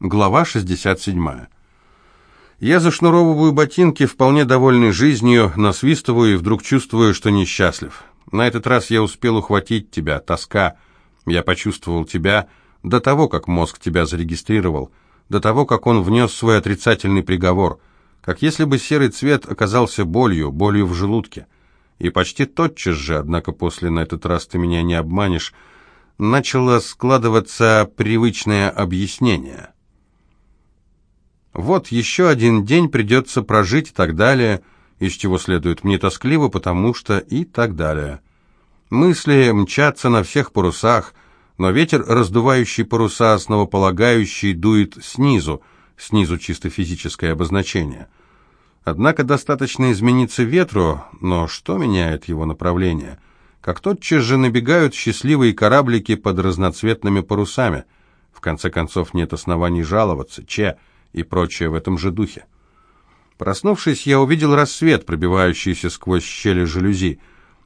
Глава 67. Я зашнуровываю ботинки, вполне довольный жизнью, насвистываю и вдруг чувствую, что несчастлив. На этот раз я успел ухватить тебя, тоска. Я почувствовал тебя до того, как мозг тебя зарегистрировал, до того, как он внес свой отрицательный приговор, как если бы серый цвет оказался болью, болью в желудке. И почти тотчас же, однако после на этот раз ты меня не обманешь, начало складываться привычное объяснение – вот еще один день придется прожить и так далее, из чего следует мне тоскливо, потому что и так далее. Мысли мчатся на всех парусах, но ветер, раздувающий паруса, основополагающий, дует снизу, снизу чисто физическое обозначение. Однако достаточно измениться ветру, но что меняет его направление? Как тотчас же набегают счастливые кораблики под разноцветными парусами. В конце концов, нет оснований жаловаться. Че? И прочее в этом же духе. Проснувшись, я увидел рассвет, пробивающийся сквозь щели жалюзи.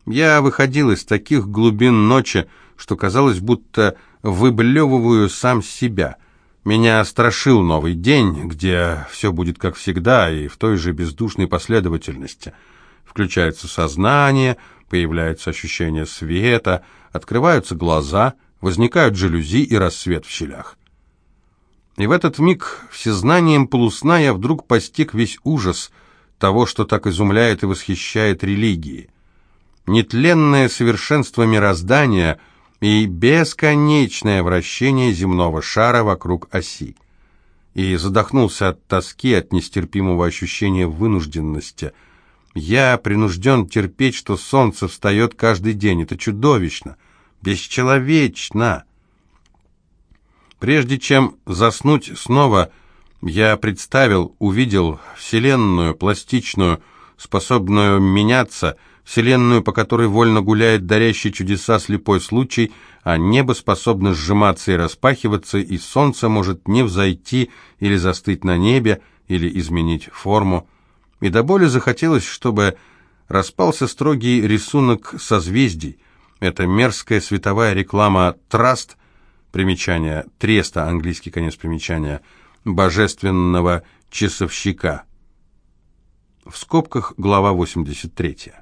Я выходил из таких глубин ночи, что казалось, будто выблевываю сам себя. Меня страшил новый день, где все будет как всегда и в той же бездушной последовательности. Включается сознание, появляется ощущение света, открываются глаза, возникают жалюзи и рассвет в щелях. И в этот миг всезнанием полусна я вдруг постиг весь ужас того, что так изумляет и восхищает религии. Нетленное совершенство мироздания и бесконечное вращение земного шара вокруг оси. И задохнулся от тоски, от нестерпимого ощущения вынужденности. Я принужден терпеть, что солнце встает каждый день. Это чудовищно, бесчеловечно. Прежде чем заснуть снова, я представил, увидел Вселенную, пластичную, способную меняться, Вселенную, по которой вольно гуляет дарящий чудеса слепой случай, а небо способно сжиматься и распахиваться, и солнце может не взойти или застыть на небе, или изменить форму. И до боли захотелось, чтобы распался строгий рисунок созвездий. Это мерзкая световая реклама «Траст», Примечание. Треста, английский конец примечания. Божественного часовщика. В скобках глава 83.